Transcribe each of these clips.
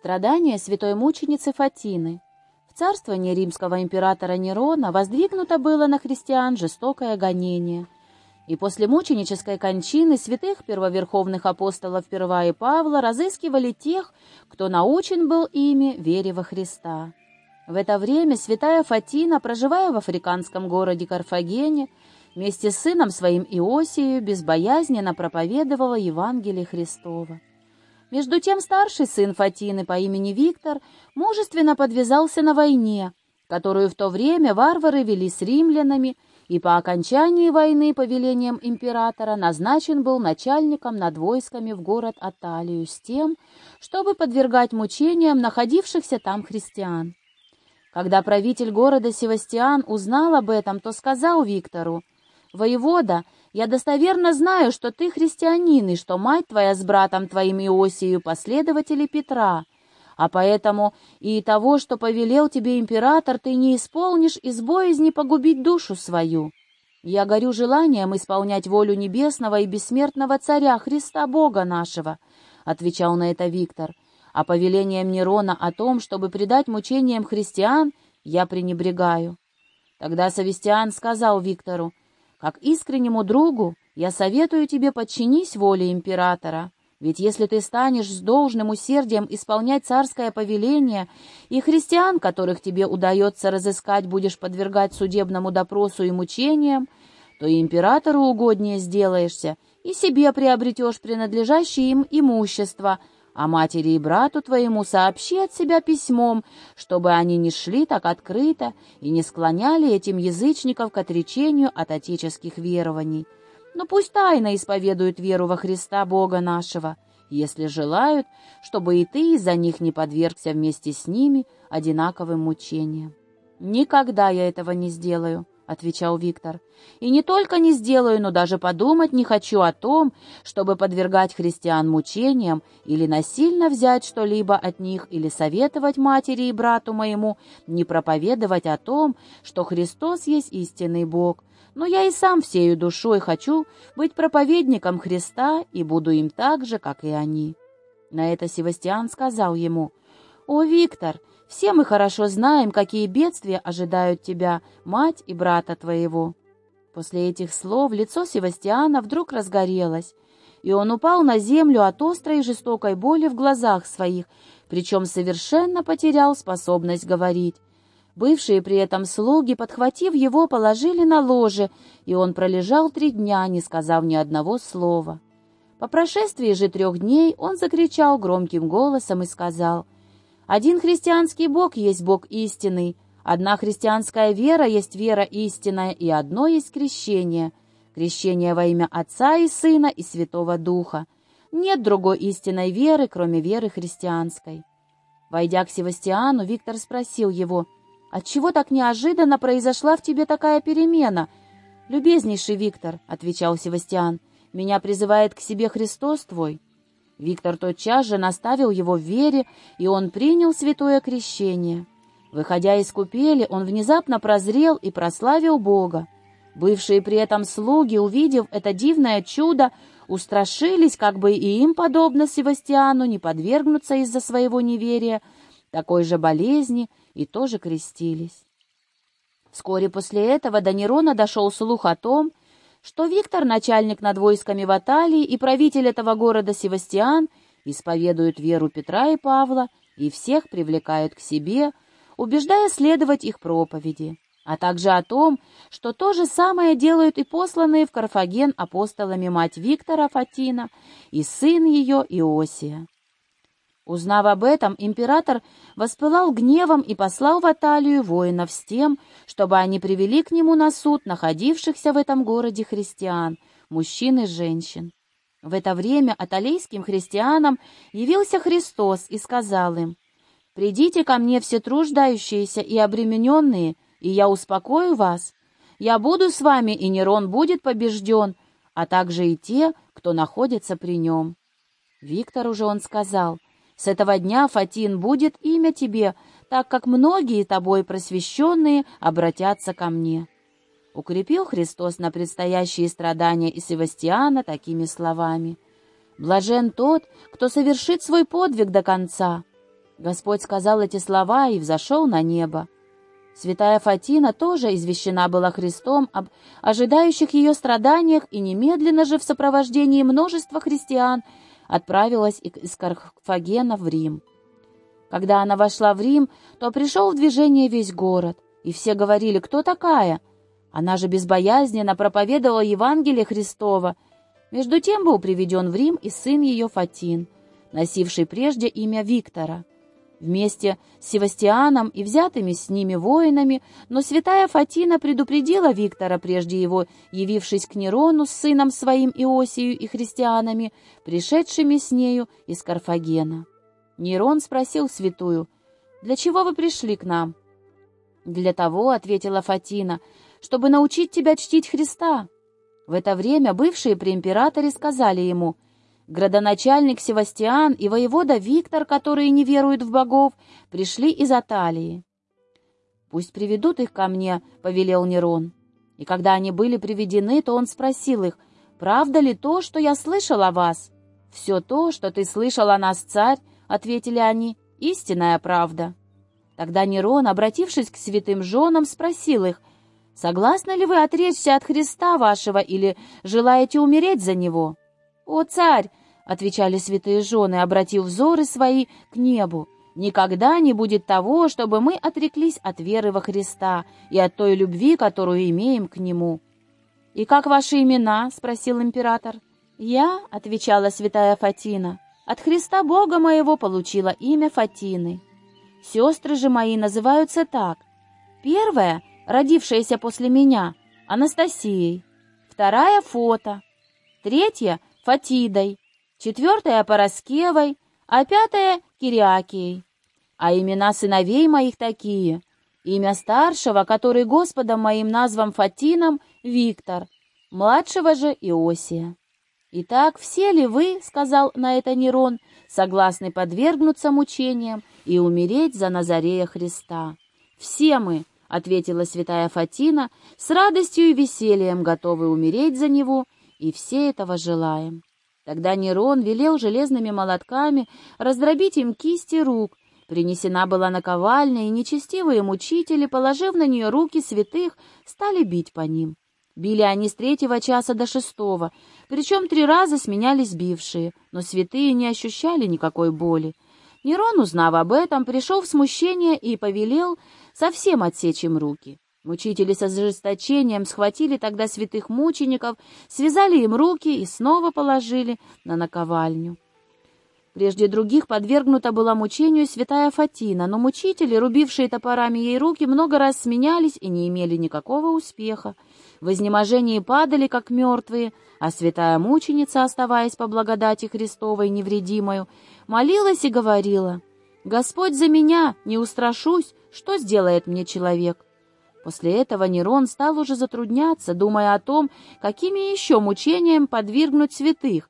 Страдания святой мученицы Фатины. В царствовании римского императора Нерона воздвигнуто было на христиан жестокое гонение. И после мученической кончины святых первоверховных апостолов Перва и Павла разыскивали тех, кто научен был ими вере во Христа. В это время святая Фатина, проживая в африканском городе Карфагене, вместе с сыном своим Иосию безбоязненно проповедовала Евангелие Христова. Между тем старший сын Фатины по имени Виктор мужественно подвязался на войне, которую в то время варвары вели с римлянами, и по окончании войны по велениям императора назначен был начальником над войсками в город Аталию с тем, чтобы подвергать мучениям находившихся там христиан. Когда правитель города Севастиан узнал об этом, то сказал Виктору, «Воевода, я достоверно знаю, что ты христианин, и что мать твоя с братом твоим Иосию последователи Петра, а поэтому и того, что повелел тебе император, ты не исполнишь из боязни погубить душу свою. Я горю желанием исполнять волю небесного и бессмертного царя Христа Бога нашего», — отвечал на это Виктор, «а повелением Нерона о том, чтобы предать мучениям христиан, я пренебрегаю». Тогда Савестиан сказал Виктору, как искреннему другу я советую тебе подчинись воле императора, ведь если ты станешь с должным усердием исполнять царское повеление, и христиан, которых тебе удается разыскать, будешь подвергать судебному допросу и мучениям, то и императору угоднее сделаешься, и себе приобретешь принадлежащее им имущество, а матери и брату твоему сообщи от себя письмом, чтобы они не шли так открыто и не склоняли этим язычников к отречению от отеческих верований. Но пусть тайно исповедуют веру во Христа Бога нашего, если желают, чтобы и ты из-за них не подвергся вместе с ними одинаковым мучениям. Никогда я этого не сделаю, отвечал Виктор. «И не только не сделаю, но даже подумать не хочу о том, чтобы подвергать христиан мучениям или насильно взять что-либо от них или советовать матери и брату моему не проповедовать о том, что Христос есть истинный Бог. Но я и сам всею душой хочу быть проповедником Христа и буду им так же, как и они». На это Севастиан сказал ему, «О, Виктор, все мы хорошо знаем, какие бедствия ожидают тебя, мать и брата твоего». После этих слов лицо Севастиана вдруг разгорелось, и он упал на землю от острой и жестокой боли в глазах своих, причем совершенно потерял способность говорить. Бывшие при этом слуги, подхватив его, положили на ложе, и он пролежал три дня, не сказав ни одного слова. По прошествии же трех дней он закричал громким голосом и сказал — один христианский Бог есть Бог истинный, одна христианская вера есть вера истинная, и одно есть крещение. Крещение во имя Отца и Сына и Святого Духа. Нет другой истинной веры, кроме веры христианской. Войдя к Севастиану, Виктор спросил его, «Отчего так неожиданно произошла в тебе такая перемена?» «Любезнейший Виктор», — отвечал Севастиан, — «меня призывает к себе Христос твой». Виктор тотчас же наставил его в вере, и он принял святое крещение. Выходя из купели, он внезапно прозрел и прославил Бога. Бывшие при этом слуги, увидев это дивное чудо, устрашились, как бы и им, подобно Севастиану, не подвергнуться из-за своего неверия такой же болезни, и тоже крестились. Вскоре после этого до Нерона дошел слух о том, что Виктор, начальник над войсками в Аталии и правитель этого города Севастиан, исповедуют веру Петра и Павла и всех привлекают к себе, убеждая следовать их проповеди, а также о том, что то же самое делают и посланные в Карфаген апостолами мать Виктора Фатина и сын ее Иосия. Узнав об этом, император воспылал гневом и послал в Аталию воинов с тем, чтобы они привели к нему на суд находившихся в этом городе христиан, мужчин и женщин. В это время аталийским христианам явился Христос и сказал им, «Придите ко мне все труждающиеся и обремененные, и я успокою вас. Я буду с вами, и Нерон будет побежден, а также и те, кто находится при нем». Виктору же он сказал, — с этого дня, Фатин, будет имя тебе, так как многие тобой просвещенные обратятся ко мне». Укрепил Христос на предстоящие страдания и Севастиана такими словами. «Блажен тот, кто совершит свой подвиг до конца». Господь сказал эти слова и взошел на небо. Святая Фатина тоже извещена была Христом об ожидающих ее страданиях и немедленно же в сопровождении множества христиан отправилась из Карфагена в Рим. Когда она вошла в Рим, то пришел в движение весь город, и все говорили, кто такая? Она же безбоязненно проповедовала Евангелие Христова. Между тем был приведен в Рим и сын ее Фатин, носивший прежде имя Виктора — вместе с Севастианом и взятыми с ними воинами, но святая Фатина предупредила Виктора, прежде его явившись к Нерону с сыном своим Иосию и христианами, пришедшими с нею из Карфагена. Нерон спросил святую, «Для чего вы пришли к нам?» «Для того», — ответила Фатина, — «чтобы научить тебя чтить Христа». В это время бывшие при императоре сказали ему — Градоначальник Севастиан и воевода Виктор, которые не веруют в богов, пришли из Аталии. «Пусть приведут их ко мне», — повелел Нерон. И когда они были приведены, то он спросил их, «Правда ли то, что я слышал о вас?» «Все то, что ты слышал о нас, царь», — ответили они, — «истинная правда». Тогда Нерон, обратившись к святым женам, спросил их, «Согласны ли вы отречься от Христа вашего или желаете умереть за него?» «О, царь!» Отвечали святые жены, обратив взоры свои к небу. «Никогда не будет того, чтобы мы отреклись от веры во Христа и от той любви, которую имеем к Нему». «И как ваши имена?» — спросил император. «Я», — отвечала святая Фатина, — «от Христа Бога моего получила имя Фатины. Сестры же мои называются так. Первая, родившаяся после меня, Анастасией, вторая — Фото, третья — Фатидой, четвертая — Пороскевой, а пятая — Кириакией. А имена сыновей моих такие. Имя старшего, который Господом моим назван Фатином, Виктор, младшего же Иосия. «Итак, все ли вы, — сказал на это Нерон, — согласны подвергнуться мучениям и умереть за Назарея Христа?» «Все мы, — ответила святая Фатина, — с радостью и весельем готовы умереть за него, и все этого желаем». Тогда Нерон велел железными молотками раздробить им кисти рук. Принесена была наковальня, и нечестивые мучители, положив на нее руки святых, стали бить по ним. Били они с третьего часа до шестого, причем три раза сменялись бившие, но святые не ощущали никакой боли. Нерон, узнав об этом, пришел в смущение и повелел совсем отсечь им руки. Мучители с ожесточением схватили тогда святых мучеников, связали им руки и снова положили на наковальню. Прежде других подвергнута была мучению святая Фатина, но мучители, рубившие топорами ей руки, много раз сменялись и не имели никакого успеха. В изнеможении падали, как мертвые, а святая мученица, оставаясь по благодати Христовой невредимою, молилась и говорила, «Господь за меня, не устрашусь, что сделает мне человек?» После этого Нерон стал уже затрудняться, думая о том, какими еще мучениям подвергнуть святых,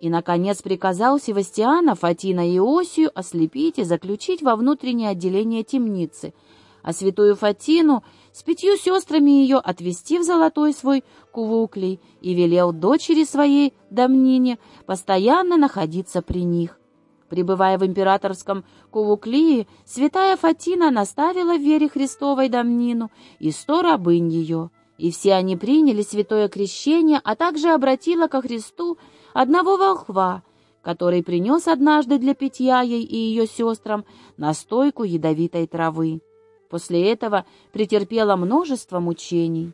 и, наконец, приказал Севастиана, Фатина и Иосию ослепить и заключить во внутреннее отделение темницы, а святую Фатину с пятью сестрами ее отвести в золотой свой кувуклей и велел дочери своей, Дамнине, постоянно находиться при них. Пребывая в императорском Кувуклии, святая Фатина наставила в вере Христовой Дамнину и сто рабынь ее, и все они приняли святое крещение, а также обратила ко Христу одного волхва, который принес однажды для питья ей и ее сестрам настойку ядовитой травы. После этого претерпела множество мучений.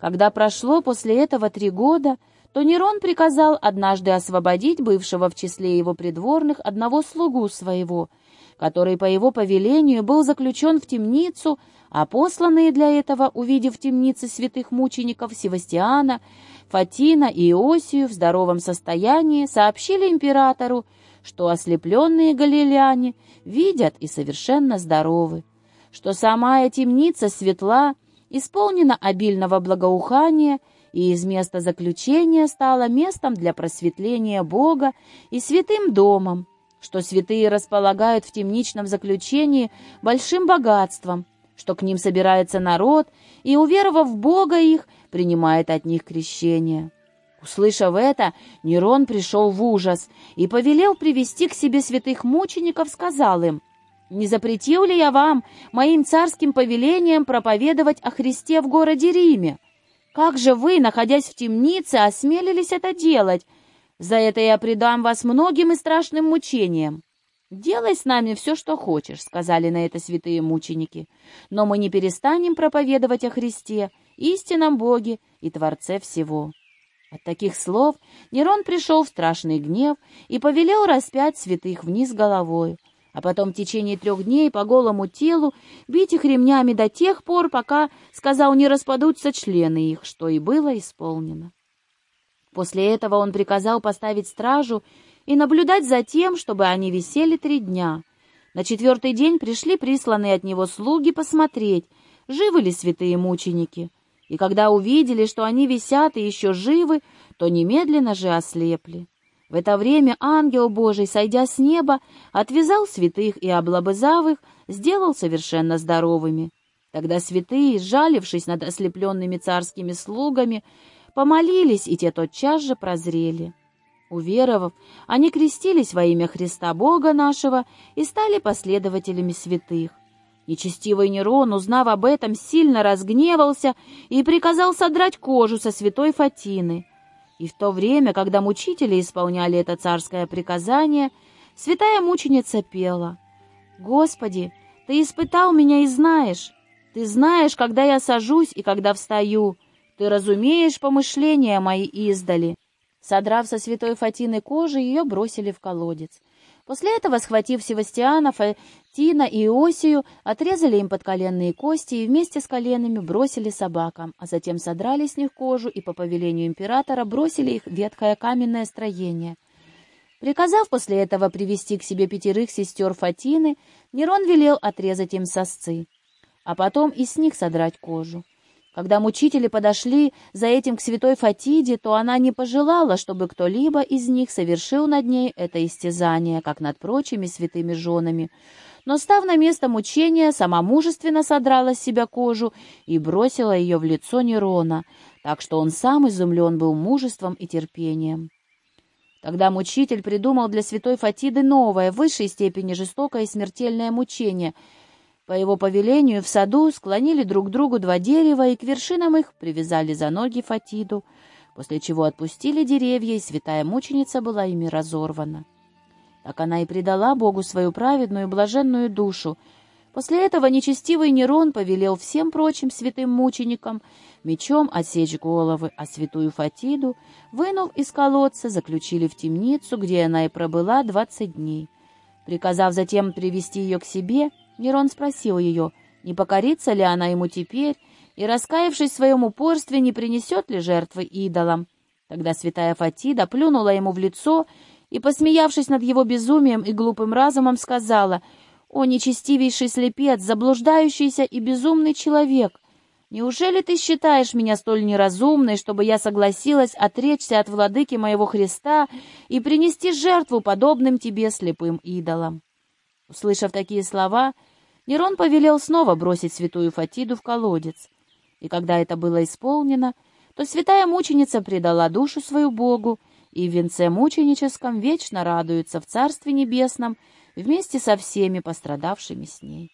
Когда прошло после этого три года, то Нерон приказал однажды освободить бывшего в числе его придворных одного слугу своего, который по его повелению был заключен в темницу, а посланные для этого, увидев в темнице святых мучеников Севастиана, Фатина и Иосию в здоровом состоянии, сообщили императору, что ослепленные галилеяне видят и совершенно здоровы, что самая темница светла, исполнена обильного благоухания и из места заключения стало местом для просветления Бога и святым домом, что святые располагают в темничном заключении большим богатством, что к ним собирается народ и, уверовав в Бога их, принимает от них крещение. Услышав это, Нерон пришел в ужас и повелел привести к себе святых мучеников, сказал им, Не запретил ли я вам моим царским повелением проповедовать о Христе в городе Риме? Как же вы, находясь в темнице, осмелились это делать? За это я предам вас многим и страшным мучениям. «Делай с нами все, что хочешь», — сказали на это святые мученики. «Но мы не перестанем проповедовать о Христе, истинном Боге и Творце всего». От таких слов Нерон пришел в страшный гнев и повелел распять святых вниз головой, а потом в течение трех дней по голому телу бить их ремнями до тех пор, пока, сказал, не распадутся члены их, что и было исполнено. После этого он приказал поставить стражу и наблюдать за тем, чтобы они висели три дня. На четвертый день пришли присланные от него слуги посмотреть, живы ли святые мученики. И когда увидели, что они висят и еще живы, то немедленно же ослепли. В это время ангел Божий, сойдя с неба, отвязал святых и облобызав их, сделал совершенно здоровыми. Тогда святые, сжалившись над ослепленными царскими слугами, помолились, и те тотчас же прозрели. Уверовав, они крестились во имя Христа Бога нашего и стали последователями святых. Нечестивый Нерон, узнав об этом, сильно разгневался и приказал содрать кожу со святой Фатины. И в то время, когда мучители исполняли это царское приказание, святая мученица пела «Господи, Ты испытал меня и знаешь, Ты знаешь, когда я сажусь и когда встаю, Ты разумеешь помышления мои издали». Содрав со святой Фатины кожи, ее бросили в колодец. После этого, схватив Севастиана, Фатина и Иосию, отрезали им подколенные кости и вместе с коленами бросили собакам, а затем содрали с них кожу и по повелению императора бросили их в ветхое каменное строение. Приказав после этого привести к себе пятерых сестер Фатины, Нерон велел отрезать им сосцы, а потом и с них содрать кожу. Когда мучители подошли за этим к святой Фатиде, то она не пожелала, чтобы кто-либо из них совершил над ней это истязание, как над прочими святыми женами. Но, став на место мучения, сама мужественно содрала с себя кожу и бросила ее в лицо Нерона, так что он сам изумлен был мужеством и терпением. Тогда мучитель придумал для святой Фатиды новое, в высшей степени жестокое и смертельное мучение — по его повелению в саду склонили друг к другу два дерева и к вершинам их привязали за ноги Фатиду, после чего отпустили деревья, и святая мученица была ими разорвана. Так она и предала Богу свою праведную и блаженную душу. После этого нечестивый Нерон повелел всем прочим святым мученикам мечом отсечь головы, а святую Фатиду, вынув из колодца, заключили в темницу, где она и пробыла двадцать дней. Приказав затем привести ее к себе, Нерон спросил ее, не покорится ли она ему теперь, и, раскаявшись в своем упорстве, не принесет ли жертвы идолам. Тогда святая Фатида плюнула ему в лицо и, посмеявшись над его безумием и глупым разумом, сказала, «О, нечестивейший слепец, заблуждающийся и безумный человек! Неужели ты считаешь меня столь неразумной, чтобы я согласилась отречься от владыки моего Христа и принести жертву подобным тебе слепым идолам?» Услышав такие слова, Нерон повелел снова бросить святую Фатиду в колодец. И когда это было исполнено, то святая мученица предала душу свою Богу, и в венце мученическом вечно радуется в Царстве Небесном вместе со всеми пострадавшими с ней.